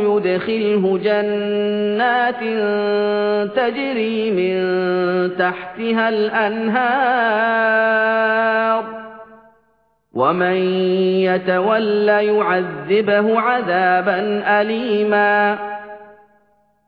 يدخله جنات تجري من تحتها الأنهار. ومن يتول يعذبه عذابا أليما.